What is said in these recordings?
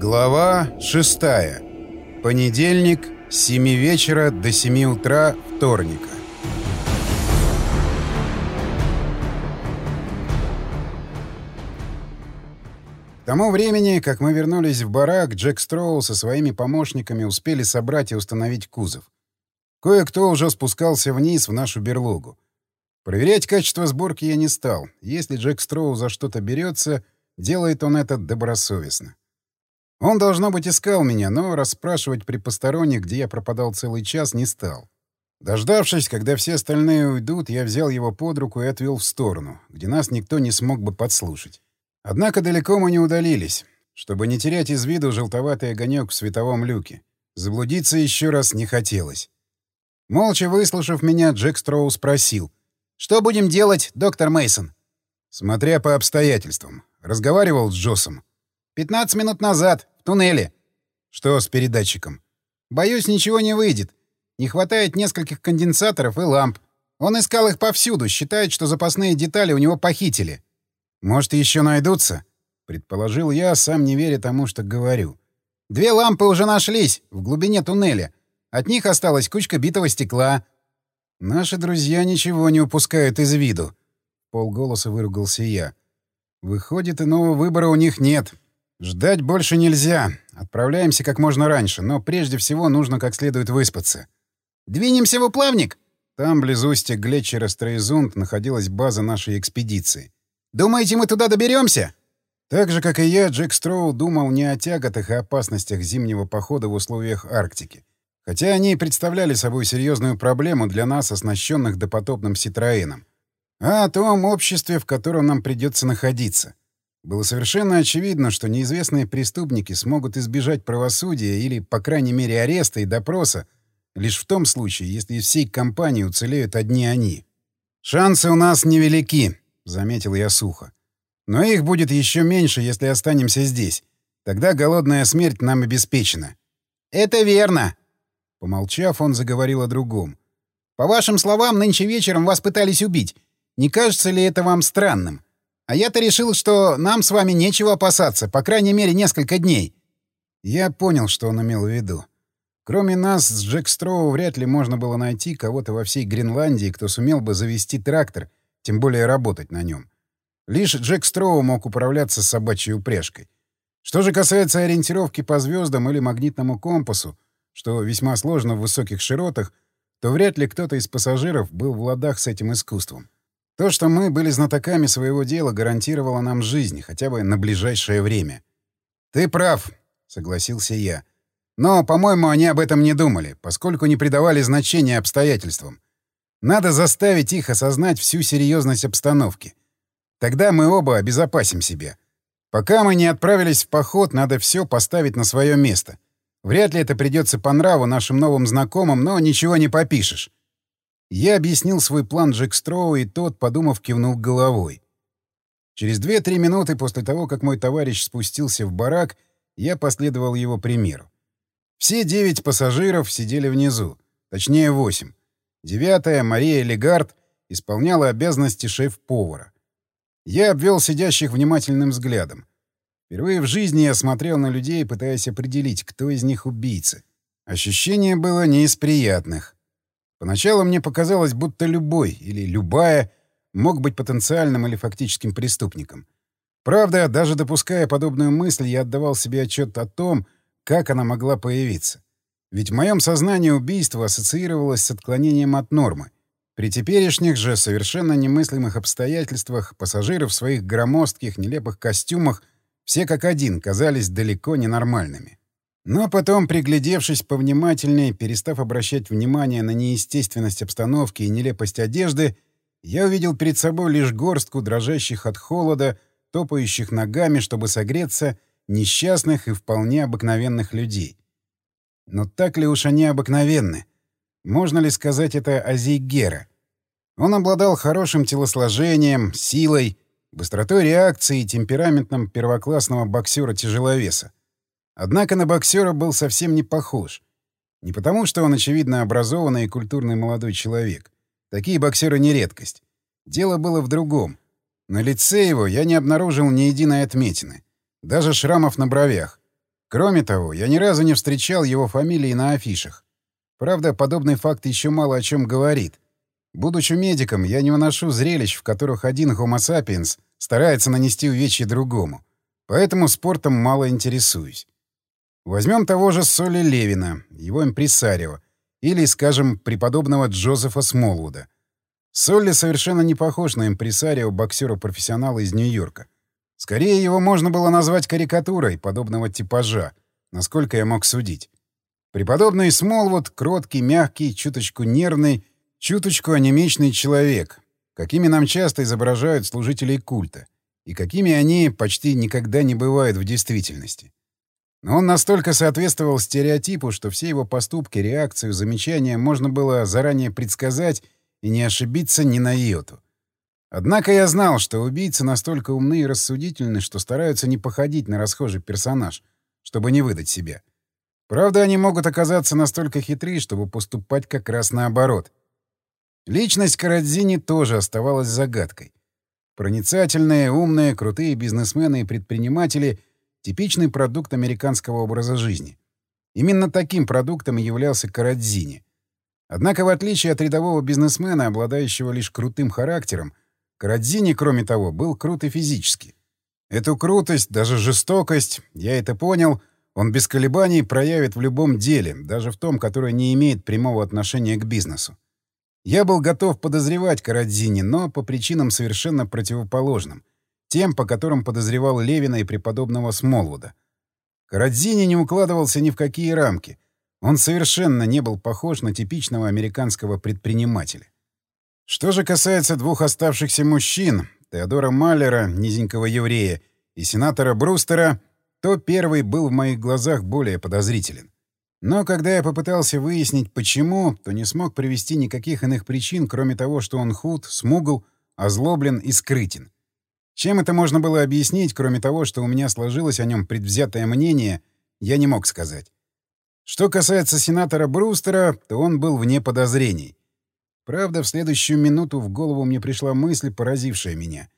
Глава 6. Понедельник, с 7 вечера до 7 утра вторника. К тому времени, как мы вернулись в барак, Джек Строу со своими помощниками успели собрать и установить кузов. Кое-кто уже спускался вниз в нашу берлогу. Проверять качество сборки я не стал. Если Джек Строу за что-то берется, делает он это добросовестно. Он, должно быть, искал меня, но расспрашивать при посторонних, где я пропадал целый час, не стал. Дождавшись, когда все остальные уйдут, я взял его под руку и отвел в сторону, где нас никто не смог бы подслушать. Однако далеко мы не удалились, чтобы не терять из виду желтоватый огонек в световом люке. Заблудиться еще раз не хотелось. Молча выслушав меня, Джек Строу спросил. «Что будем делать, доктор Мейсон? «Смотря по обстоятельствам. Разговаривал с Джоссом. 15 минут назад, в туннеле. Что с передатчиком? Боюсь, ничего не выйдет. Не хватает нескольких конденсаторов и ламп. Он искал их повсюду, считает, что запасные детали у него похитили. Может, еще найдутся? Предположил я, сам не веря тому, что говорю. Две лампы уже нашлись в глубине туннеля. От них осталась кучка битого стекла. Наши друзья ничего не упускают из виду. Полголоса выругался я. Выходит, иного выбора у них нет. Ждать больше нельзя. Отправляемся как можно раньше, но прежде всего нужно как следует выспаться». «Двинемся в уплавник?» Там, близ устья Глетчера Стрейзунд, находилась база нашей экспедиции. «Думаете, мы туда доберемся?» Так же, как и я, Джек Строу думал не о тяготах и опасностях зимнего похода в условиях Арктики. Хотя они и представляли собой серьезную проблему для нас, оснащенных допотопным Ситроеном. А о том обществе, в котором нам придется находиться. Было совершенно очевидно, что неизвестные преступники смогут избежать правосудия или, по крайней мере, ареста и допроса лишь в том случае, если из всей компании уцелеют одни они. «Шансы у нас невелики», — заметил я сухо. «Но их будет еще меньше, если останемся здесь. Тогда голодная смерть нам обеспечена». «Это верно», Помолчав, он заговорил о другом. «По вашим словам, нынче вечером вас пытались убить. Не кажется ли это вам странным? А я-то решил, что нам с вами нечего опасаться, по крайней мере, несколько дней». Я понял, что он имел в виду. Кроме нас, с Джек Строу вряд ли можно было найти кого-то во всей Гренландии, кто сумел бы завести трактор, тем более работать на нем. Лишь Джек Строу мог управляться собачьей упряжкой. Что же касается ориентировки по звездам или магнитному компасу, что весьма сложно в высоких широтах, то вряд ли кто-то из пассажиров был в ладах с этим искусством. То, что мы были знатоками своего дела, гарантировало нам жизнь, хотя бы на ближайшее время. «Ты прав», — согласился я. «Но, по-моему, они об этом не думали, поскольку не придавали значения обстоятельствам. Надо заставить их осознать всю серьезность обстановки. Тогда мы оба обезопасим себя. Пока мы не отправились в поход, надо все поставить на свое место. Вряд ли это придется по нраву нашим новым знакомым, но ничего не попишешь. Я объяснил свой план Джек Строу, и тот, подумав, кивнул головой. Через две-три минуты после того, как мой товарищ спустился в барак, я последовал его примеру. Все девять пассажиров сидели внизу, точнее восемь. Девятая, Мария Легард, исполняла обязанности шеф-повара. Я обвел сидящих внимательным взглядом. Впервые в жизни я смотрел на людей, пытаясь определить, кто из них убийца. Ощущение было не из приятных. Поначалу мне показалось, будто любой или любая мог быть потенциальным или фактическим преступником. Правда, даже допуская подобную мысль, я отдавал себе отчет о том, как она могла появиться. Ведь в моем сознании убийство ассоциировалось с отклонением от нормы. При теперешних же совершенно немыслимых обстоятельствах пассажиры в своих громоздких, нелепых костюмах — все как один казались далеко ненормальными. Но потом, приглядевшись повнимательнее, перестав обращать внимание на неестественность обстановки и нелепость одежды, я увидел перед собой лишь горстку дрожащих от холода, топающих ногами, чтобы согреться, несчастных и вполне обыкновенных людей. Но так ли уж они обыкновенны? Можно ли сказать это о Зейгера? Он обладал хорошим телосложением, силой, быстротой реакции и темпераментом первоклассного боксера-тяжеловеса. Однако на боксера был совсем не похож. Не потому, что он, очевидно, образованный и культурный молодой человек. Такие боксеры не редкость. Дело было в другом. На лице его я не обнаружил ни единой отметины. Даже шрамов на бровях. Кроме того, я ни разу не встречал его фамилии на афишах. Правда, подобный факт еще мало о чем говорит. Будучи медиком, я не выношу зрелищ, в которых один homo sapiens старается нанести увечье другому. Поэтому спортом мало интересуюсь. Возьмем того же Соли Левина, его импресарио, или, скажем, преподобного Джозефа Смолвуда. Солли совершенно не похож на импресарио боксера-профессионала из Нью-Йорка. Скорее, его можно было назвать карикатурой подобного типажа, насколько я мог судить. Преподобный Смолвуд — кроткий, мягкий, чуточку нервный, чуточку анемичный человек, какими нам часто изображают служителей культа, и какими они почти никогда не бывают в действительности. Но он настолько соответствовал стереотипу, что все его поступки, реакцию, замечания можно было заранее предсказать и не ошибиться ни на йоту. Однако я знал, что убийцы настолько умны и рассудительны, что стараются не походить на расхожий персонаж, чтобы не выдать себя. Правда, они могут оказаться настолько хитры, чтобы поступать как раз наоборот. Личность Карадзини тоже оставалась загадкой. Проницательные, умные, крутые бизнесмены и предприниматели — типичный продукт американского образа жизни. Именно таким продуктом и являлся Карадзини. Однако, в отличие от рядового бизнесмена, обладающего лишь крутым характером, Карадзини, кроме того, был крут и физически. Эту крутость, даже жестокость, я это понял — он без колебаний проявит в любом деле, даже в том, которое не имеет прямого отношения к бизнесу. Я был готов подозревать Карадзини, но по причинам совершенно противоположным. Тем, по которым подозревал Левина и преподобного Смолвуда. Карадзини не укладывался ни в какие рамки. Он совершенно не был похож на типичного американского предпринимателя. Что же касается двух оставшихся мужчин, Теодора Маллера, низенького еврея, и сенатора Брустера, то первый был в моих глазах более подозрителен. Но когда я попытался выяснить, почему, то не смог привести никаких иных причин, кроме того, что он худ, смугл, озлоблен и скрытен. Чем это можно было объяснить, кроме того, что у меня сложилось о нем предвзятое мнение, я не мог сказать. Что касается сенатора Брустера, то он был вне подозрений. Правда, в следующую минуту в голову мне пришла мысль, поразившая меня.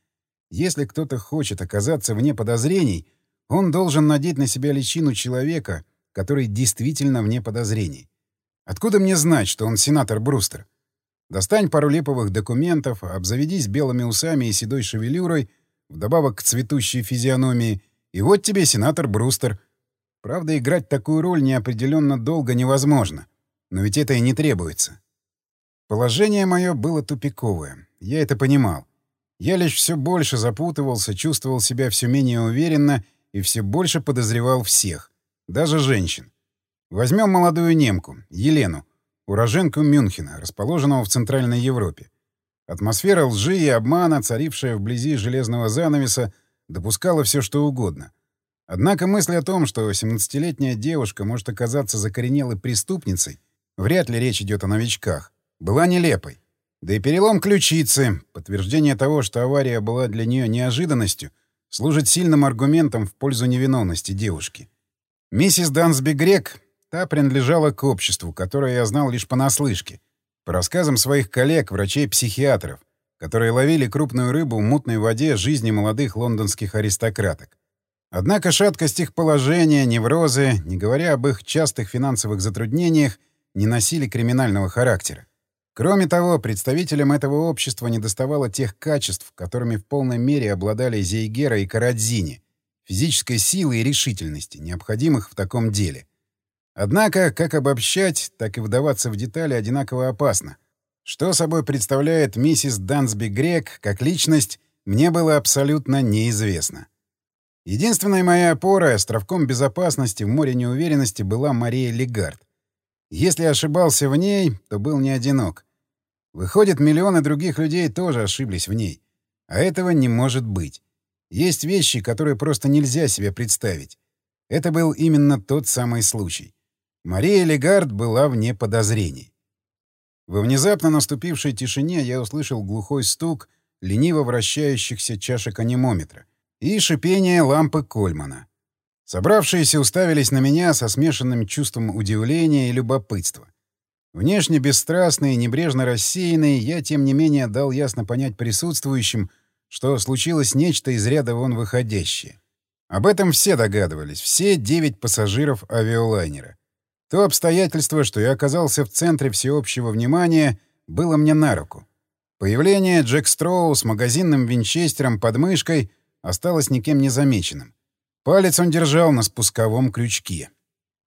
Если кто-то хочет оказаться вне подозрений — он должен надеть на себя личину человека, который действительно вне подозрений. Откуда мне знать, что он сенатор Брустер? Достань пару липовых документов, обзаведись белыми усами и седой шевелюрой, вдобавок к цветущей физиономии, и вот тебе сенатор Брустер. Правда, играть такую роль неопределенно долго невозможно. Но ведь это и не требуется. Положение мое было тупиковое. Я это понимал. Я лишь все больше запутывался, чувствовал себя все менее уверенно — и все больше подозревал всех, даже женщин. Возьмем молодую немку, Елену, уроженку Мюнхена, расположенного в Центральной Европе. Атмосфера лжи и обмана, царившая вблизи железного занавеса, допускала все что угодно. Однако мысль о том, что 17-летняя девушка может оказаться закоренелой преступницей, вряд ли речь идет о новичках, была нелепой. Да и перелом ключицы, подтверждение того, что авария была для нее неожиданностью, служит сильным аргументом в пользу невиновности девушки. Миссис Дансби Грек, та принадлежала к обществу, которое я знал лишь понаслышке, рассказам своих коллег, врачей-психиатров, которые ловили крупную рыбу в мутной воде жизни молодых лондонских аристократок. Однако шаткость их положения, неврозы, не говоря об их частых финансовых затруднениях, не носили криминального характера. Кроме того, представителям этого общества недоставало тех качеств, которыми в полной мере обладали Зейгера и Карадзини — физической силы и решительности, необходимых в таком деле. Однако, как обобщать, так и вдаваться в детали одинаково опасно. Что собой представляет миссис Дансби Грек как личность, мне было абсолютно неизвестно. Единственной моей опорой, островком безопасности в море неуверенности была Мария Легард. Если ошибался в ней, то был не одинок. Выходит, миллионы других людей тоже ошиблись в ней. А этого не может быть. Есть вещи, которые просто нельзя себе представить. Это был именно тот самый случай. Мария Легард была вне подозрений. Во внезапно наступившей тишине я услышал глухой стук лениво вращающихся чашек анимометра и шипение лампы Кольмана. Собравшиеся уставились на меня со смешанным чувством удивления и любопытства. Внешне бесстрастный и небрежно рассеянный, я, тем не менее, дал ясно понять присутствующим, что случилось нечто из ряда вон выходящее. Об этом все догадывались, все девять пассажиров авиалайнера. То обстоятельство, что я оказался в центре всеобщего внимания, было мне на руку. Появление Джек Строу с магазинным винчестером под мышкой осталось никем не замеченным. Палец он держал на спусковом крючке.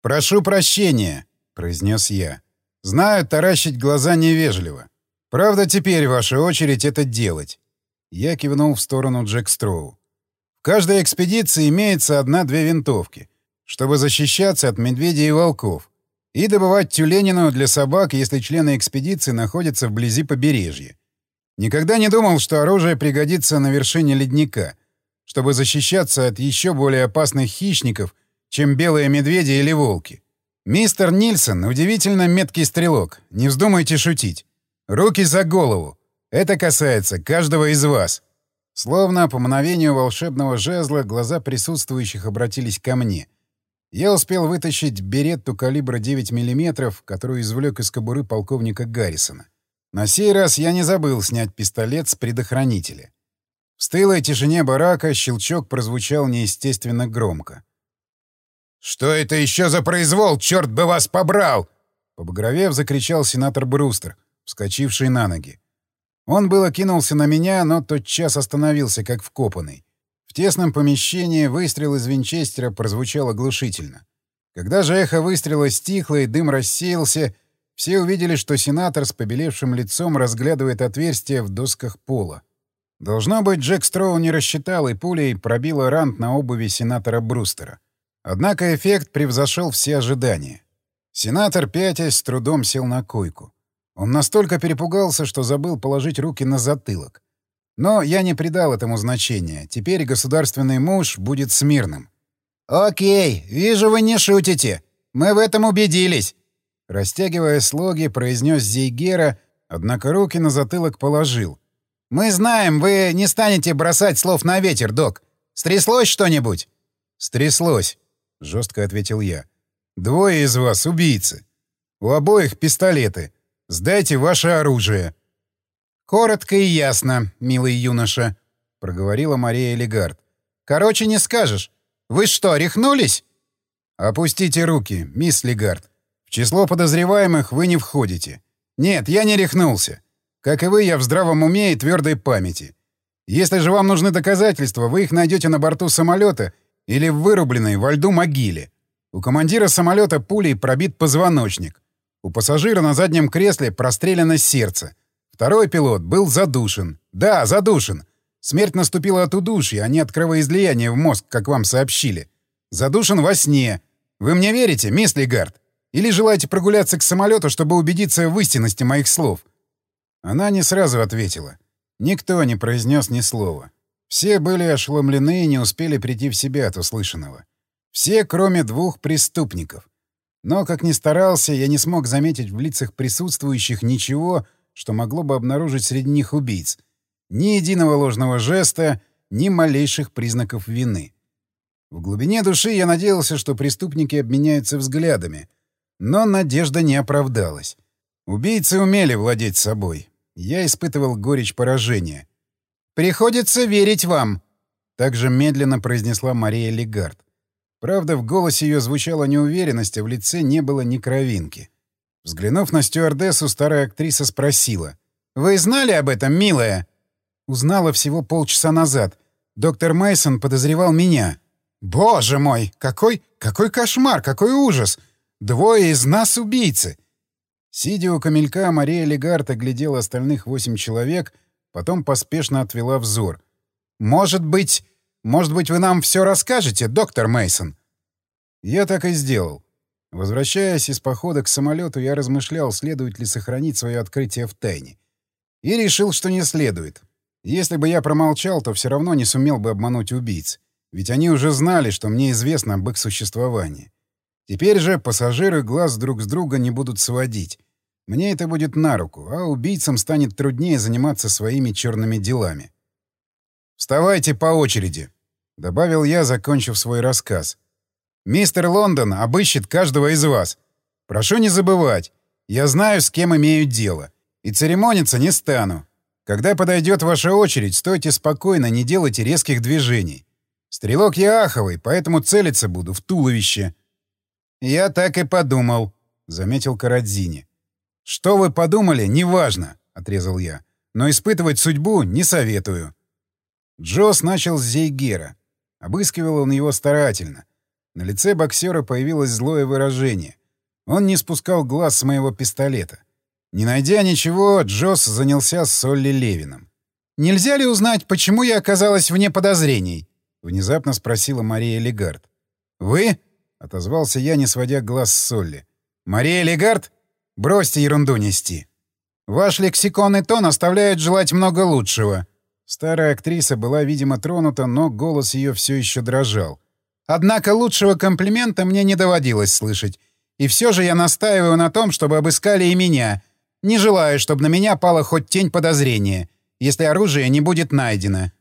«Прошу прощения», — произнес я. «Знаю, таращить глаза невежливо. Правда, теперь ваша очередь это делать». Я кивнул в сторону Джек Строу. «В каждой экспедиции имеется одна-две винтовки, чтобы защищаться от медведей и волков, и добывать тюленину для собак, если члены экспедиции находятся вблизи побережья. Никогда не думал, что оружие пригодится на вершине ледника, чтобы защищаться от еще более опасных хищников, чем белые медведи или волки. Мистер Нильсон — удивительно меткий стрелок. Не вздумайте шутить. Руки за голову. Это касается каждого из вас. Словно по мгновению волшебного жезла глаза присутствующих обратились ко мне. Я успел вытащить беретту калибра 9 мм, которую извлек из кобуры полковника Гаррисона. На сей раз я не забыл снять пистолет с предохранителя. В стылой тишине барака щелчок прозвучал неестественно громко. «Что это еще за произвол? Черт бы вас побрал!» Побагровев, закричал сенатор Брустер, вскочивший на ноги. Он было кинулся на меня, но тотчас остановился, как вкопанный. В тесном помещении выстрел из винчестера прозвучал оглушительно. Когда же эхо выстрела стихло и дым рассеялся, все увидели, что сенатор с побелевшим лицом разглядывает отверстие в досках пола. Должно быть, Джек Строу не рассчитал, и пулей пробила рант на обуви сенатора Брустера. Однако эффект превзошел все ожидания. Сенатор, пятясь, с трудом сел на койку. Он настолько перепугался, что забыл положить руки на затылок. Но я не придал этому значения. Теперь государственный муж будет смирным. «Окей, вижу, вы не шутите. Мы в этом убедились. Растягивая слоги, произнес Зейгера, однако руки на затылок положил. «Мы знаем, вы не станете бросать слов на ветер, док. Стряслось что-нибудь?» «Стряслось», — жестко ответил я. «Двое из вас — убийцы. У обоих пистолеты. Сдайте ваше оружие». «Коротко и ясно, милый юноша», — проговорила Мария Легард. «Короче, не скажешь. Вы что, рехнулись?» «Опустите руки, мисс Легард число подозреваемых вы не входите. Нет, я не рехнулся. Как и вы, я в здравом уме и твердой памяти. Если же вам нужны доказательства, вы их найдете на борту самолета или в вырубленной во льду могиле. У командира самолета пулей пробит позвоночник. У пассажира на заднем кресле прострелено сердце. Второй пилот был задушен. Да, задушен. Смерть наступила от удушья, а не от кровоизлияния в мозг, как вам сообщили. Задушен во сне. Вы мне верите, мисс Легард? Или желаете прогуляться к самолету, чтобы убедиться в истинности моих слов?» Она не сразу ответила. Никто не произнес ни слова. Все были ошеломлены и не успели прийти в себя от услышанного. Все, кроме двух преступников. Но, как ни старался, я не смог заметить в лицах присутствующих ничего, что могло бы обнаружить среди них убийц. Ни единого ложного жеста, ни малейших признаков вины. В глубине души я надеялся, что преступники обменяются взглядами, но надежда не оправдалась. Убийцы умели владеть собой. Я испытывал горечь поражения. «Приходится верить вам», — также медленно произнесла Мария Легард. Правда, в голосе ее звучала неуверенность, а в лице не было ни кровинки. Взглянув на стюардессу, старая актриса спросила. «Вы знали об этом, милая?» «Узнала всего полчаса назад. Доктор Мейсон подозревал меня». «Боже мой! Какой, какой кошмар! Какой ужас! Двое из нас убийцы!» Сидя у камелька, Мария Легард оглядела остальных восемь человек, потом поспешно отвела взор. «Может быть... Может быть, вы нам все расскажете, доктор Мейсон? Я так и сделал. Возвращаясь из похода к самолету, я размышлял, следует ли сохранить свое открытие в тайне. И решил, что не следует. Если бы я промолчал, то все равно не сумел бы обмануть убийц. Ведь они уже знали, что мне известно об их существовании. Теперь же пассажиры глаз друг с друга не будут сводить. Мне это будет на руку, а убийцам станет труднее заниматься своими черными делами. «Вставайте по очереди», — добавил я, закончив свой рассказ. «Мистер Лондон обыщет каждого из вас. Прошу не забывать, я знаю, с кем имею дело, и церемониться не стану. Когда подойдет ваша очередь, стойте спокойно, не делайте резких движений. Стрелок я аховый, поэтому целиться буду в туловище. Я так и подумал, — заметил Карадзини. Что вы подумали, неважно, — отрезал я. Но испытывать судьбу не советую. Джос начал с Зейгера. Обыскивал он его старательно. На лице боксера появилось злое выражение. Он не спускал глаз с моего пистолета. Не найдя ничего, Джос занялся с Солли Левином. «Нельзя ли узнать, почему я оказалась вне подозрений?» — внезапно спросила Мария Легард. «Вы?» — отозвался я, не сводя глаз с Солли. «Мария Легард? Бросьте ерунду нести. Ваш лексикон и тон оставляют желать много лучшего». Старая актриса была, видимо, тронута, но голос ее все еще дрожал. «Однако лучшего комплимента мне не доводилось слышать. И все же я настаиваю на том, чтобы обыскали и меня. Не желаю, чтобы на меня пала хоть тень подозрения если оружие не будет найдено.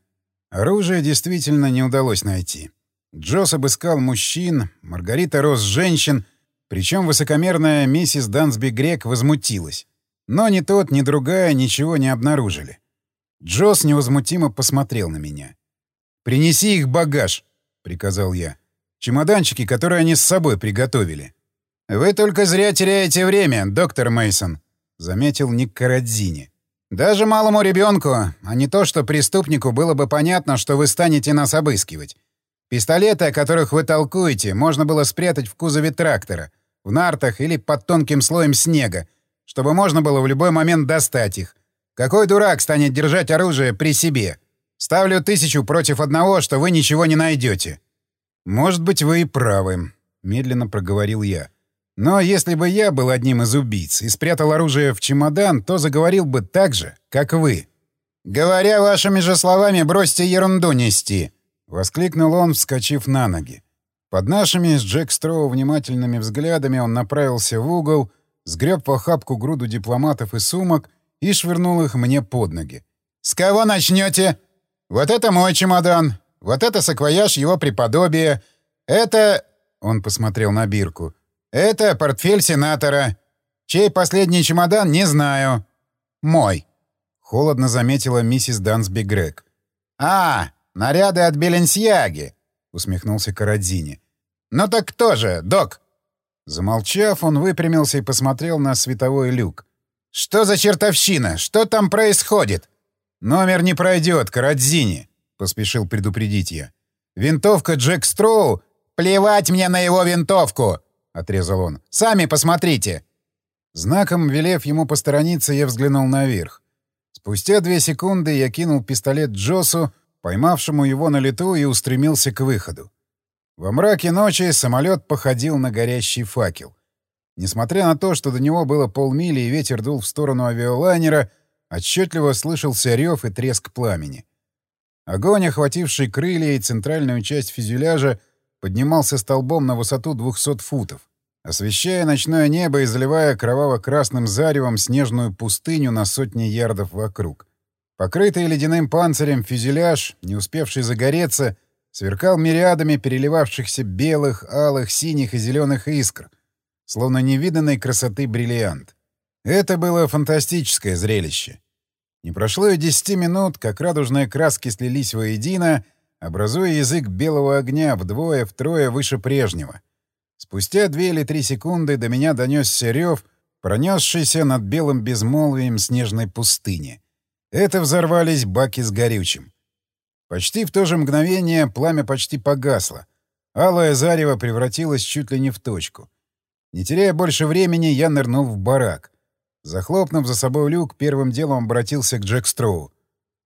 Оружие действительно не удалось найти. Джосс обыскал мужчин, Маргарита Рос — женщин, причем высокомерная миссис Дансби Грек возмутилась. Но ни тот, ни другая ничего не обнаружили. Джосс невозмутимо посмотрел на меня. «Принеси их багаж», — приказал я. «Чемоданчики, которые они с собой приготовили». «Вы только зря теряете время, доктор Мейсон, заметил Ник Карадзини. Даже малому ребенку, а не то, что преступнику было бы понятно, что вы станете нас обыскивать. Пистолеты, о которых вы толкуете, можно было спрятать в кузове трактора, в нартах или под тонким слоем снега, чтобы можно было в любой момент достать их. Какой дурак станет держать оружие при себе? Ставлю тысячу против одного, что вы ничего не найдете. Может быть, вы и правы, медленно проговорил я. Но если бы я был одним из убийц и спрятал оружие в чемодан, то заговорил бы так же, как вы. «Говоря вашими же словами, бросьте ерунду нести!» — воскликнул он, вскочив на ноги. Под нашими с Джек Строу внимательными взглядами он направился в угол, сгреб в охапку груду дипломатов и сумок и швырнул их мне под ноги. «С кого начнете? Вот это мой чемодан, вот это саквояж его преподобия, это...» — он посмотрел на бирку — «Это портфель сенатора. Чей последний чемодан, не знаю. Мой», — холодно заметила миссис Дансби Грег. «А, наряды от Беленсьяги», — усмехнулся Карадзини. «Ну так кто же, док?» Замолчав, он выпрямился и посмотрел на световой люк. «Что за чертовщина? Что там происходит?» «Номер не пройдет, Карадзини», — поспешил предупредить я. «Винтовка Джек Строу...» «Плевать мне на его винтовку!» — отрезал он. «Сами посмотрите!» Знаком, велев ему посторониться, я взглянул наверх. Спустя две секунды я кинул пистолет Джосу, поймавшему его на лету, и устремился к выходу. Во мраке ночи самолет походил на горящий факел. Несмотря на то, что до него было полмили и ветер дул в сторону авиалайнера, отчетливо слышался рев и треск пламени. Огонь, охвативший крылья и центральную часть фюзеляжа, поднимался столбом на высоту 200 футов, освещая ночное небо и заливая кроваво-красным заревом снежную пустыню на сотни ярдов вокруг. Покрытый ледяным панцирем фюзеляж, не успевший загореться, сверкал мириадами переливавшихся белых, алых, синих и зеленых искр, словно невиданной красоты бриллиант. Это было фантастическое зрелище. Не прошло и десяти минут, как радужные краски слились воедино, образуя язык белого огня вдвое-втрое выше прежнего. Спустя две или три секунды до меня донесся рев, пронесшийся над белым безмолвием снежной пустыни. Это взорвались баки с горючим. Почти в то же мгновение пламя почти погасло. Алое зарево превратилось чуть ли не в точку. Не теряя больше времени, я нырнул в барак. Захлопнув за собой люк, первым делом обратился к Джек Строу.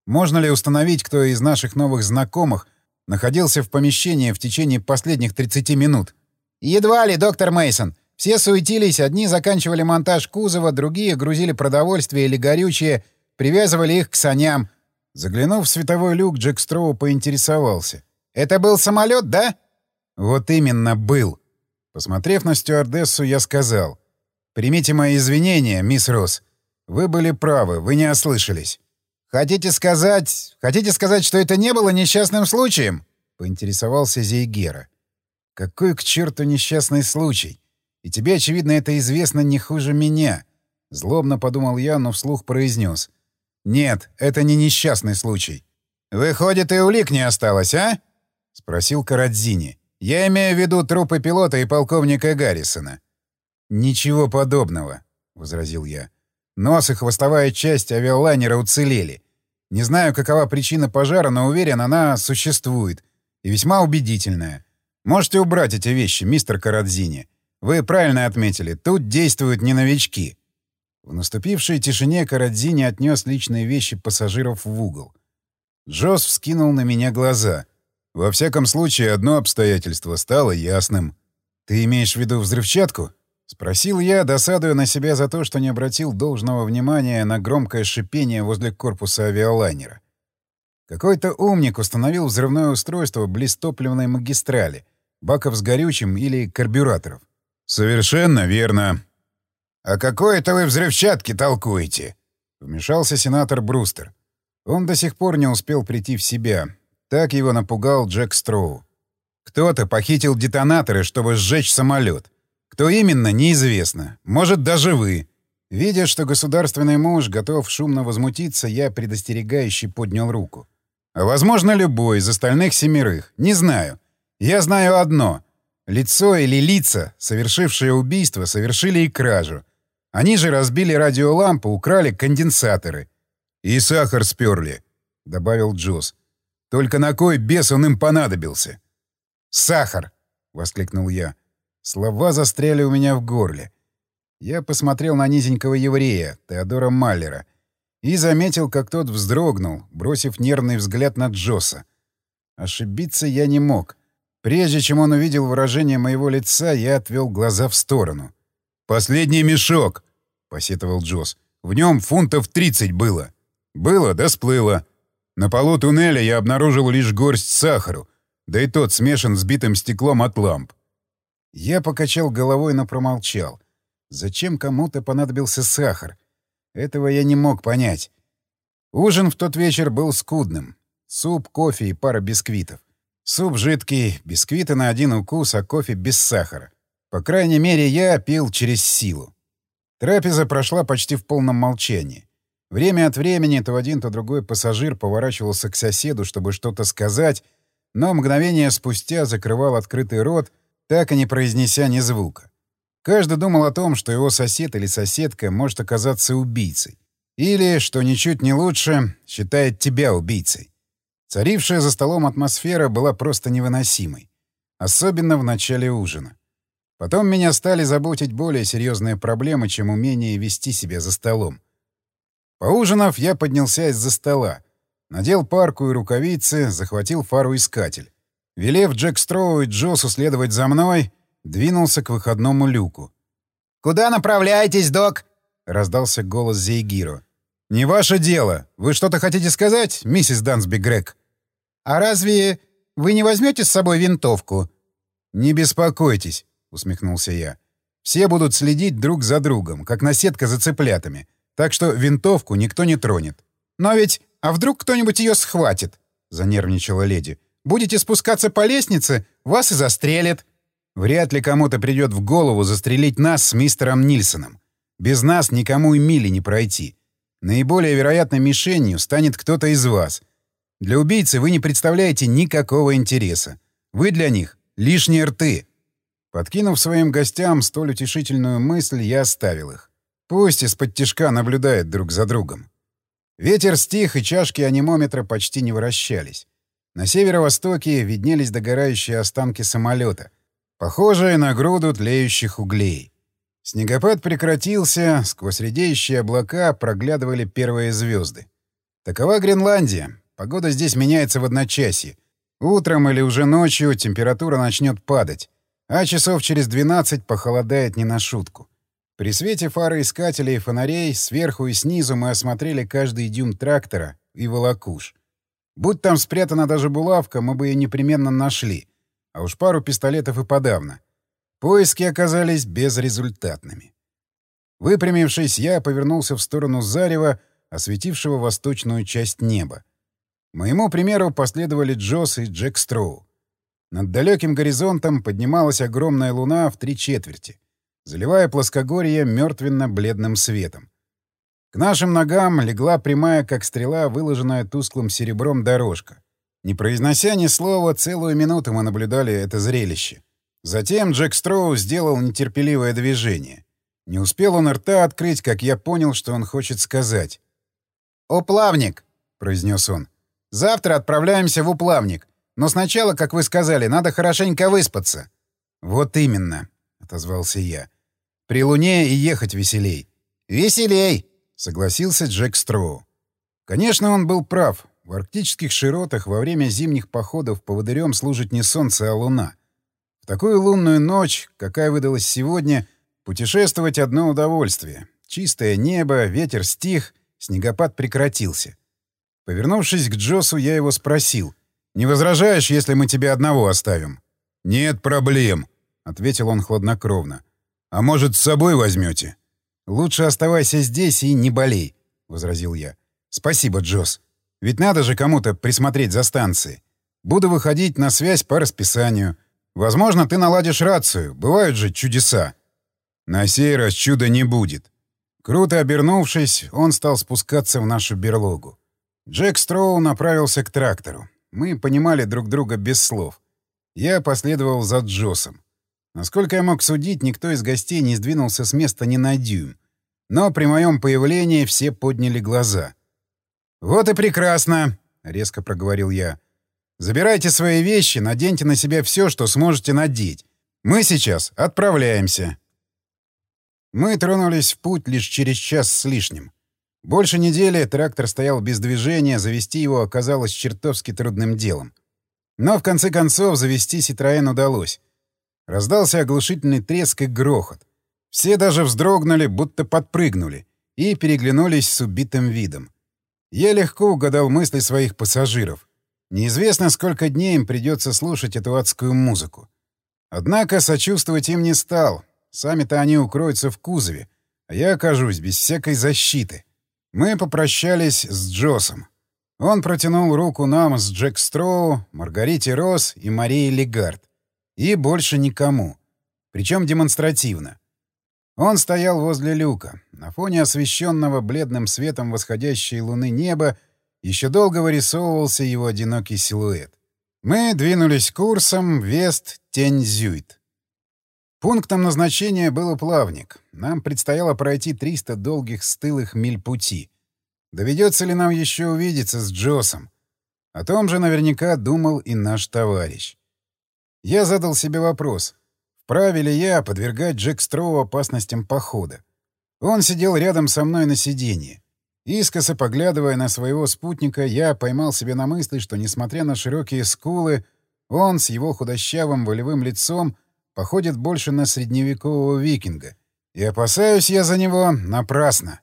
Можно ли установить, кто из наших новых знакомых находился в помещении в течение последних 30 минут? Едва ли, доктор Мейсон. Все суетились, одни заканчивали монтаж кузова, другие грузили продовольствие или горючее, привязывали их к саням. Заглянув в световой люк, Джек Строу поинтересовался. «Это был самолет, да?» «Вот именно, был». Посмотрев на стюардессу, я сказал. «Примите мои извинения, мисс Росс. Вы были правы, вы не ослышались. «Хотите сказать... Хотите сказать, что это не было несчастным случаем?» — поинтересовался Зейгера. «Какой к черту несчастный случай? И тебе, очевидно, это известно не хуже меня». Злобно подумал я, но вслух произнес. «Нет, это не несчастный случай». «Выходит, и улик не осталось, а?» — спросил Карадзини. «Я имею в виду трупы пилота и полковника Гаррисона». «Ничего подобного», — возразил я. «Нос и хвостовая часть авиалайнера уцелели. Не знаю, какова причина пожара, но уверен, она существует. И весьма убедительная. Можете убрать эти вещи, мистер Карадзини. Вы правильно отметили, тут действуют не новички». В наступившей тишине Карадзини отнес личные вещи пассажиров в угол. Джос вскинул на меня глаза. «Во всяком случае, одно обстоятельство стало ясным. Ты имеешь в виду взрывчатку?» — спросил я, досадуя на себя за то, что не обратил должного внимания на громкое шипение возле корпуса авиалайнера. Какой-то умник установил взрывное устройство близ топливной магистрали, баков с горючим или карбюраторов. «Совершенно верно». «А какой это вы взрывчатки толкуете?» — вмешался сенатор Брустер. Он до сих пор не успел прийти в себя. Так его напугал Джек Строу. Кто-то похитил детонаторы, чтобы сжечь самолет. Кто именно, неизвестно. Может, даже вы. Видя, что государственный муж готов шумно возмутиться, я предостерегающе поднял руку. А возможно, любой из остальных семерых. Не знаю. Я знаю одно. Лицо или лица, совершившие убийство, совершили и кражу. Они же разбили радиолампу, украли конденсаторы. «И сахар сперли», — добавил Джоз. «Только на кой бес он им понадобился?» «Сахар!» — воскликнул я. Слова застряли у меня в горле. Я посмотрел на низенького еврея, Теодора Маллера, и заметил, как тот вздрогнул, бросив нервный взгляд на Джоса. Ошибиться я не мог. Прежде чем он увидел выражение моего лица, я отвел глаза в сторону. «Последний мешок!» — посетовал Джос. «В нем фунтов тридцать было». «Было, да сплыло. На полу туннеля я обнаружил лишь горсть сахару, да и тот смешан с битым стеклом от ламп». Я покачал головой, но промолчал. Зачем кому-то понадобился сахар? Этого я не мог понять. Ужин в тот вечер был скудным. Суп, кофе и пара бисквитов. Суп жидкий, бисквиты на один укус, а кофе без сахара. По крайней мере, я пил через силу. Трапеза прошла почти в полном молчании. Время от времени то один, то другой пассажир поворачивался к соседу, чтобы что-то сказать, но мгновение спустя закрывал открытый рот, так и не произнеся ни звука. Каждый думал о том, что его сосед или соседка может оказаться убийцей. Или, что ничуть не лучше, считает тебя убийцей. Царившая за столом атмосфера была просто невыносимой. Особенно в начале ужина. Потом меня стали заботить более серьезные проблемы, чем умение вести себя за столом. Поужинав, я поднялся из-за стола. Надел парку и рукавицы, захватил фару-искатель. Велев Джек Строу и Джосу следовать за мной, двинулся к выходному люку. «Куда направляетесь, док?» — раздался голос Зейгиро. «Не ваше дело. Вы что-то хотите сказать, миссис Дансби Грег?» «А разве вы не возьмете с собой винтовку?» «Не беспокойтесь», — усмехнулся я. «Все будут следить друг за другом, как наседка за цыплятами, так что винтовку никто не тронет». «Но ведь... А вдруг кто-нибудь ее схватит?» — занервничала леди. «Будете спускаться по лестнице, вас и застрелят». «Вряд ли кому-то придет в голову застрелить нас с мистером Нильсоном. Без нас никому и мили не пройти. Наиболее вероятной мишенью станет кто-то из вас. Для убийцы вы не представляете никакого интереса. Вы для них — лишние рты. Подкинув своим гостям столь утешительную мысль, я оставил их. Пусть из-под тишка наблюдают друг за другом. Ветер стих, и чашки анимометра почти не вращались. На северо-востоке виднелись догорающие останки самолета, похожие на груду тлеющих углей. Снегопад прекратился, сквозь редеющие облака проглядывали первые звезды. Такова Гренландия. Погода здесь меняется в одночасье. Утром или уже ночью температура начнет падать, а часов через 12 похолодает не на шутку. При свете фары искателей и фонарей сверху и снизу мы осмотрели каждый дюйм трактора и волокуш. Будь там спрятана даже булавка, мы бы ее непременно нашли. А уж пару пистолетов и подавно. Поиски оказались безрезультатными. Выпрямившись, я повернулся в сторону зарева, осветившего восточную часть неба. Моему примеру последовали Джосс и Джек Строу. Над далеким горизонтом поднималась огромная луна в три четверти, заливая плоскогорье мертвенно-бледным светом. К нашим ногам легла прямая, как стрела, выложенная тусклым серебром дорожка. Не произнося ни слова, целую минуту мы наблюдали это зрелище. Затем Джек Строу сделал нетерпеливое движение. Не успел он рта открыть, как я понял, что он хочет сказать. «Уплавник!» — произнес он. «Завтра отправляемся в Уплавник. Но сначала, как вы сказали, надо хорошенько выспаться». «Вот именно», — отозвался я. «При луне и ехать веселей». «Веселей!» — согласился Джек Строу. Конечно, он был прав. В арктических широтах во время зимних походов поводырем служит не солнце, а луна. В такую лунную ночь, какая выдалась сегодня, путешествовать одно удовольствие. Чистое небо, ветер стих, снегопад прекратился. Повернувшись к Джосу, я его спросил. «Не возражаешь, если мы тебя одного оставим?» «Нет проблем», — ответил он хладнокровно. «А может, с собой возьмете?» «Лучше оставайся здесь и не болей», — возразил я. «Спасибо, Джос. Ведь надо же кому-то присмотреть за станцией. Буду выходить на связь по расписанию. Возможно, ты наладишь рацию. Бывают же чудеса». «На сей раз чуда не будет». Круто обернувшись, он стал спускаться в нашу берлогу. Джек Строу направился к трактору. Мы понимали друг друга без слов. Я последовал за Джосом. Насколько я мог судить, никто из гостей не сдвинулся с места ни на дюйм. Но при моем появлении все подняли глаза. «Вот и прекрасно!» — резко проговорил я. «Забирайте свои вещи, наденьте на себя все, что сможете надеть. Мы сейчас отправляемся». Мы тронулись в путь лишь через час с лишним. Больше недели трактор стоял без движения, завести его оказалось чертовски трудным делом. Но в конце концов завести Ситроен удалось. Раздался оглушительный треск и грохот. Все даже вздрогнули, будто подпрыгнули, и переглянулись с убитым видом. Я легко угадал мысли своих пассажиров. Неизвестно, сколько дней им придется слушать эту адскую музыку. Однако сочувствовать им не стал. Сами-то они укроются в кузове, а я окажусь без всякой защиты. Мы попрощались с Джосом. Он протянул руку нам с Джек Строу, Маргарите Росс и Марией Легард. И больше никому. Причем демонстративно. Он стоял возле люка. На фоне освещенного бледным светом восходящей луны неба еще долго вырисовывался его одинокий силуэт. Мы двинулись курсом Вест-Тензюйт. Пунктом назначения был плавник. Нам предстояло пройти 300 долгих стылых миль пути. Доведется ли нам еще увидеться с Джосом? О том же наверняка думал и наш товарищ. Я задал себе вопрос, Вправе ли я подвергать Джек Строу опасностям похода? Он сидел рядом со мной на сиденье. Искоса поглядывая на своего спутника, я поймал себе на мысли, что, несмотря на широкие скулы, он с его худощавым волевым лицом походит больше на средневекового викинга. И опасаюсь я за него напрасно.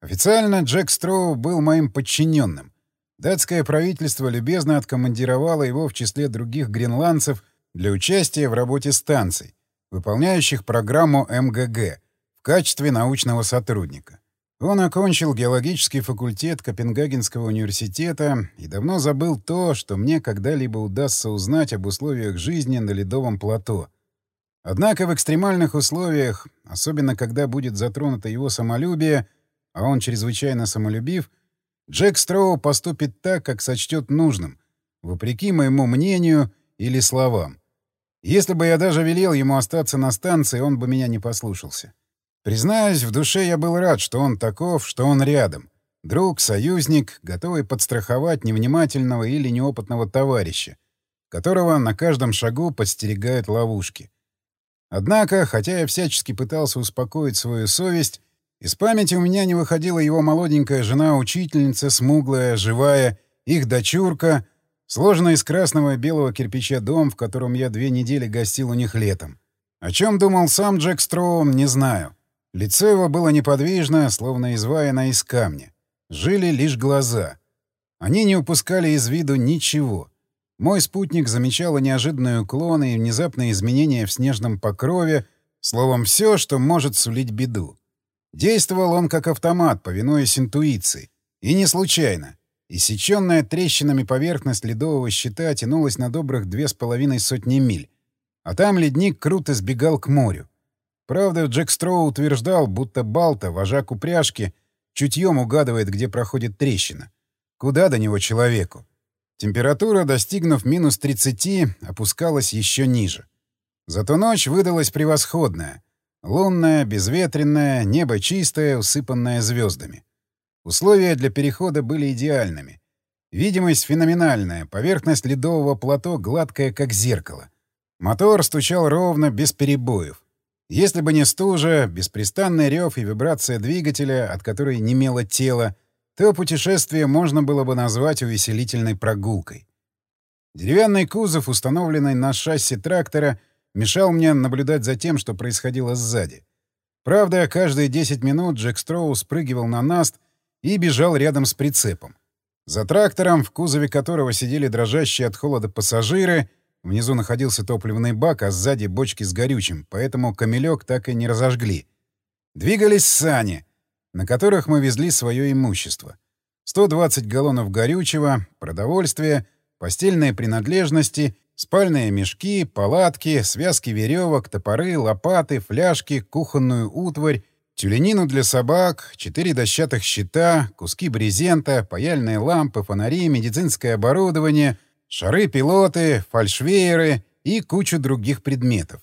Официально Джек Строу был моим подчиненным. Датское правительство любезно откомандировало его в числе других гренландцев для участия в работе станций, выполняющих программу МГГ в качестве научного сотрудника. Он окончил геологический факультет Копенгагенского университета и давно забыл то, что мне когда-либо удастся узнать об условиях жизни на ледовом плато. Однако в экстремальных условиях, особенно когда будет затронуто его самолюбие, а он чрезвычайно самолюбив, Джек Строу поступит так, как сочтет нужным, вопреки моему мнению или словам. Если бы я даже велел ему остаться на станции, он бы меня не послушался. Признаюсь, в душе я был рад, что он таков, что он рядом. Друг, союзник, готовый подстраховать невнимательного или неопытного товарища, которого на каждом шагу подстерегают ловушки. Однако, хотя я всячески пытался успокоить свою совесть, из памяти у меня не выходила его молоденькая жена-учительница, смуглая, живая, их дочурка — Сложенный из красного и белого кирпича дом, в котором я две недели гостил у них летом. О чем думал сам Джек Строун, не знаю. Лицо его было неподвижно, словно изваяно из камня. Жили лишь глаза. Они не упускали из виду ничего. Мой спутник замечал неожиданные уклоны и внезапные изменения в снежном покрове, словом, все, что может сулить беду. Действовал он как автомат, повинуясь интуиции. И не случайно. Иссеченная трещинами поверхность ледового щита тянулась на добрых две с половиной сотни миль. А там ледник круто сбегал к морю. Правда, Джек Строу утверждал, будто Балта, вожак упряжки, чутьем угадывает, где проходит трещина. Куда до него человеку? Температура, достигнув минус 30, опускалась еще ниже. Зато ночь выдалась превосходная. Лунная, безветренная, небо чистое, усыпанное звездами. Условия для перехода были идеальными. Видимость феноменальная, поверхность ледового плато гладкая, как зеркало. Мотор стучал ровно, без перебоев. Если бы не стужа, беспрестанный рев и вибрация двигателя, от которой немело тело, то путешествие можно было бы назвать увеселительной прогулкой. Деревянный кузов, установленный на шасси трактора, мешал мне наблюдать за тем, что происходило сзади. Правда, каждые 10 минут Джек Строу спрыгивал на наст и бежал рядом с прицепом. За трактором, в кузове которого сидели дрожащие от холода пассажиры, внизу находился топливный бак, а сзади бочки с горючим, поэтому камелек так и не разожгли. Двигались сани, на которых мы везли свое имущество. 120 галлонов горючего, продовольствие, постельные принадлежности Спальные мешки, палатки, связки веревок, топоры, лопаты, фляжки, кухонную утварь, тюленину для собак, четыре дощатых щита, куски брезента, паяльные лампы, фонари, медицинское оборудование, шары-пилоты, фальшвееры и кучу других предметов.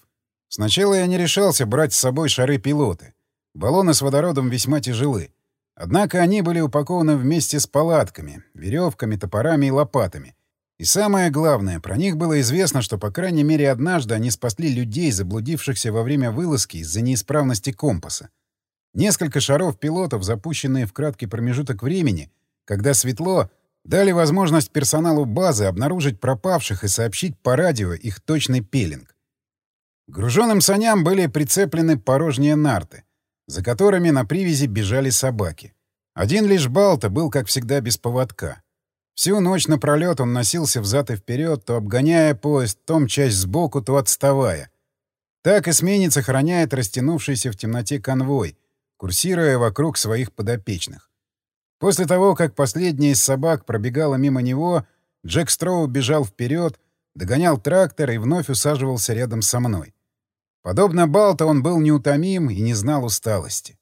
Сначала я не решался брать с собой шары-пилоты. Баллоны с водородом весьма тяжелы. Однако они были упакованы вместе с палатками, веревками, топорами и лопатами — и самое главное, про них было известно, что по крайней мере однажды они спасли людей, заблудившихся во время вылазки из-за неисправности компаса. Несколько шаров пилотов, запущенные в краткий промежуток времени, когда светло, дали возможность персоналу базы обнаружить пропавших и сообщить по радио их точный пелинг. груженным саням были прицеплены порожние нарты, за которыми на привязи бежали собаки. Один лишь Балта был, как всегда, без поводка. Всю ночь напролет он носился взад и вперед, то обгоняя поезд, то часть сбоку, то отставая. Так эсминец охраняет растянувшийся в темноте конвой, курсируя вокруг своих подопечных. После того, как последняя из собак пробегала мимо него, Джек Строу бежал вперед, догонял трактор и вновь усаживался рядом со мной. Подобно Балта он был неутомим и не знал усталости.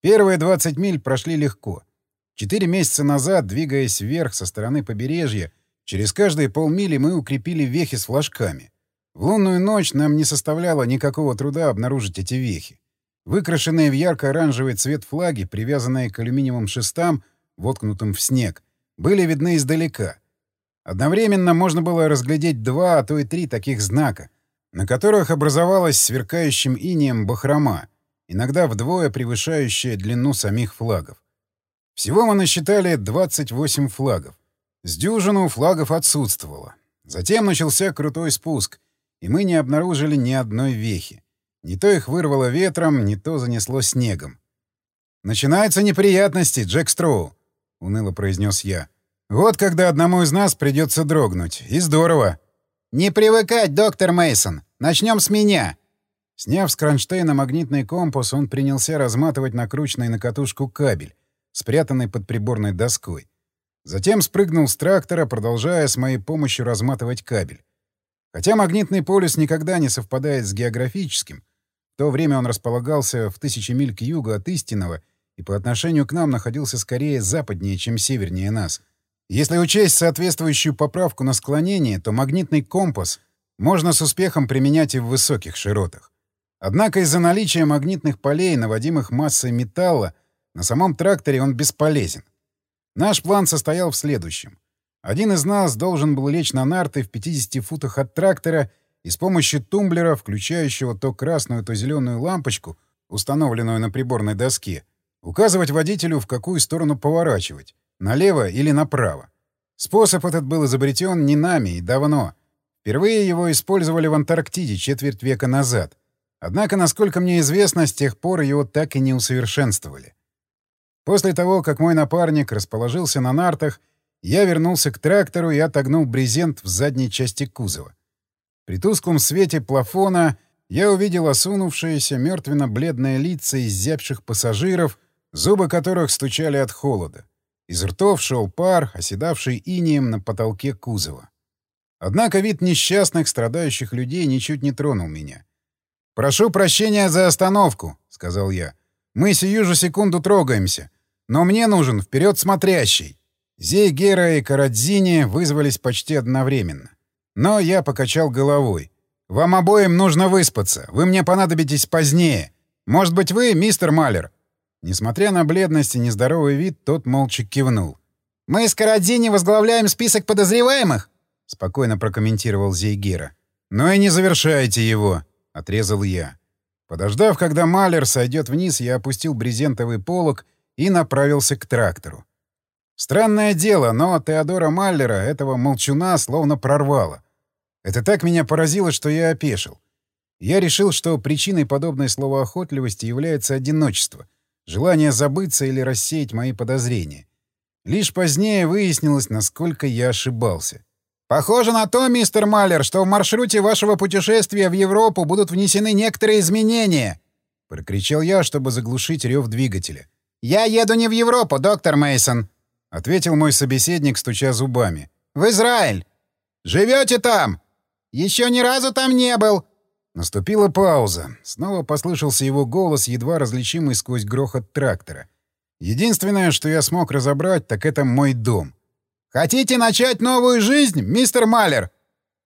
Первые 20 миль прошли легко — Четыре месяца назад, двигаясь вверх со стороны побережья, через каждые полмили мы укрепили вехи с флажками. В лунную ночь нам не составляло никакого труда обнаружить эти вехи. Выкрашенные в ярко-оранжевый цвет флаги, привязанные к алюминиевым шестам, воткнутым в снег, были видны издалека. Одновременно можно было разглядеть два, а то и три таких знака, на которых образовалась сверкающим инеем бахрома, иногда вдвое превышающая длину самих флагов. Всего мы насчитали 28 флагов. С дюжину флагов отсутствовало. Затем начался крутой спуск, и мы не обнаружили ни одной вехи. Не то их вырвало ветром, не то занесло снегом. «Начинаются неприятности, Джек Строу», — уныло произнес я. «Вот когда одному из нас придется дрогнуть. И здорово». «Не привыкать, доктор Мейсон. Начнем с меня». Сняв с кронштейна магнитный компас, он принялся разматывать накрученный на катушку кабель, спрятанный под приборной доской. Затем спрыгнул с трактора, продолжая с моей помощью разматывать кабель. Хотя магнитный полюс никогда не совпадает с географическим, то время он располагался в тысячи миль к югу от истинного и по отношению к нам находился скорее западнее, чем севернее нас. Если учесть соответствующую поправку на склонение, то магнитный компас можно с успехом применять и в высоких широтах. Однако из-за наличия магнитных полей, наводимых массой металла, на самом тракторе он бесполезен. Наш план состоял в следующем. Один из нас должен был лечь на нарты в 50 футах от трактора и с помощью тумблера, включающего то красную, то зеленую лампочку, установленную на приборной доске, указывать водителю, в какую сторону поворачивать — налево или направо. Способ этот был изобретен не нами и давно. Впервые его использовали в Антарктиде четверть века назад. Однако, насколько мне известно, с тех пор его так и не усовершенствовали. После того, как мой напарник расположился на нартах, я вернулся к трактору и отогнул брезент в задней части кузова. При тусклом свете плафона я увидел осунувшиеся мертвенно-бледные лица изябших пассажиров, зубы которых стучали от холода. Из ртов шел пар, оседавший инием на потолке кузова. Однако вид несчастных, страдающих людей ничуть не тронул меня. «Прошу прощения за остановку», — сказал я. Мы сию же секунду трогаемся. Но мне нужен вперед смотрящий. Зейгера и Карадзини вызвались почти одновременно. Но я покачал головой. «Вам обоим нужно выспаться. Вы мне понадобитесь позднее. Может быть, вы, мистер Малер?» Несмотря на бледность и нездоровый вид, тот молча кивнул. «Мы с Карадзини возглавляем список подозреваемых?» — спокойно прокомментировал Зейгера. «Но и не завершайте его», — отрезал я. Подождав, когда Малер сойдет вниз, я опустил брезентовый полог и направился к трактору. Странное дело, но Теодора Маллера, этого молчуна, словно прорвало. Это так меня поразило, что я опешил. Я решил, что причиной подобной словоохотливости является одиночество, желание забыться или рассеять мои подозрения. Лишь позднее выяснилось, насколько я ошибался. «Похоже на то, мистер Маллер, что в маршруте вашего путешествия в Европу будут внесены некоторые изменения!» — прокричал я, чтобы заглушить рев двигателя. «Я еду не в Европу, доктор Мейсон, ответил мой собеседник, стуча зубами. «В Израиль! Живете там? Еще ни разу там не был!» Наступила пауза. Снова послышался его голос, едва различимый сквозь грохот трактора. Единственное, что я смог разобрать, так это мой дом. «Хотите начать новую жизнь, мистер Малер?»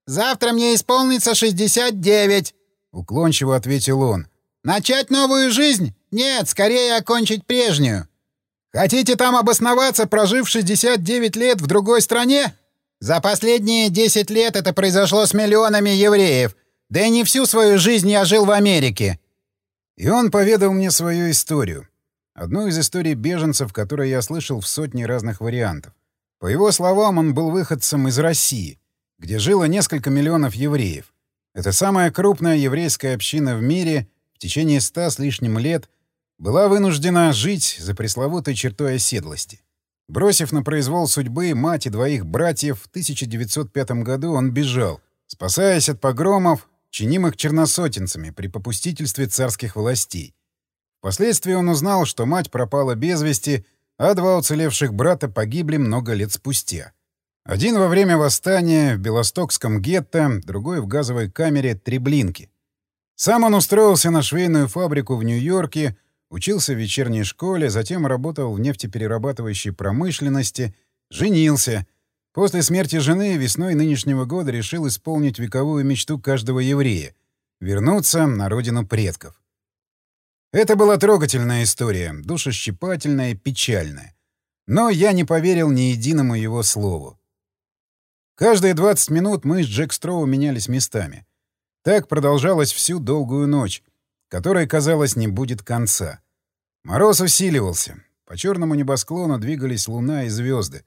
«Завтра мне исполнится 69», — уклончиво ответил он. «Начать новую жизнь? Нет, скорее окончить прежнюю». «Хотите там обосноваться, прожив 69 лет в другой стране?» «За последние 10 лет это произошло с миллионами евреев. Да и не всю свою жизнь я жил в Америке». И он поведал мне свою историю. Одну из историй беженцев, которую я слышал в сотни разных вариантов. По его словам, он был выходцем из России, где жило несколько миллионов евреев. Это самая крупная еврейская община в мире в течение ста с лишним лет была вынуждена жить за пресловутой чертой оседлости. Бросив на произвол судьбы мать и двоих братьев, в 1905 году он бежал, спасаясь от погромов, чинимых черносотенцами при попустительстве царских властей. Впоследствии он узнал, что мать пропала без вести — а два уцелевших брата погибли много лет спустя. Один во время восстания в Белостокском гетто, другой в газовой камере Треблинки. Сам он устроился на швейную фабрику в Нью-Йорке, учился в вечерней школе, затем работал в нефтеперерабатывающей промышленности, женился. После смерти жены весной нынешнего года решил исполнить вековую мечту каждого еврея — вернуться на родину предков. Это была трогательная история, душещипательная, печальная. Но я не поверил ни единому его слову. Каждые 20 минут мы с Джек Строу менялись местами. Так продолжалось всю долгую ночь, которой, казалось, не будет конца. Мороз усиливался. По черному небосклону двигались луна и звезды.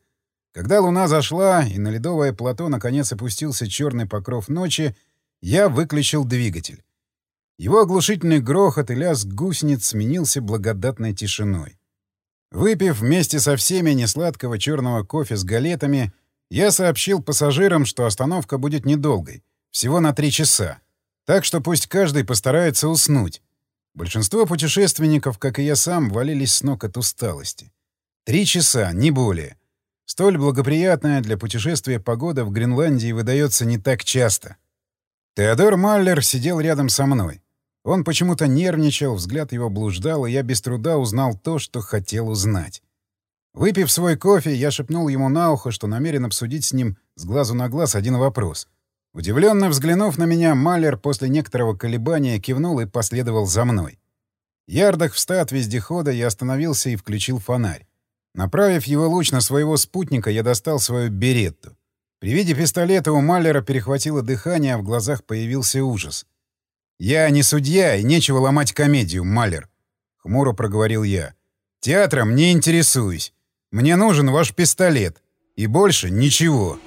Когда луна зашла и на ледовое плато наконец опустился черный покров ночи, я выключил двигатель. Его оглушительный грохот и лязг гусениц сменился благодатной тишиной. Выпив вместе со всеми несладкого черного кофе с галетами, я сообщил пассажирам, что остановка будет недолгой, всего на три часа. Так что пусть каждый постарается уснуть. Большинство путешественников, как и я сам, валились с ног от усталости. Три часа, не более. Столь благоприятная для путешествия погода в Гренландии выдается не так часто. Теодор Маллер сидел рядом со мной. Он почему-то нервничал, взгляд его блуждал, и я без труда узнал то, что хотел узнать. Выпив свой кофе, я шепнул ему на ухо, что намерен обсудить с ним с глазу на глаз один вопрос. Удивленно взглянув на меня, Малер после некоторого колебания кивнул и последовал за мной. Ярдах в ста от вездехода я остановился и включил фонарь. Направив его луч на своего спутника, я достал свою беретту. При виде пистолета у Маллера перехватило дыхание, а в глазах появился ужас — «Я не судья, и нечего ломать комедию, Малер», — хмуро проговорил я. «Театром не интересуюсь. Мне нужен ваш пистолет. И больше ничего».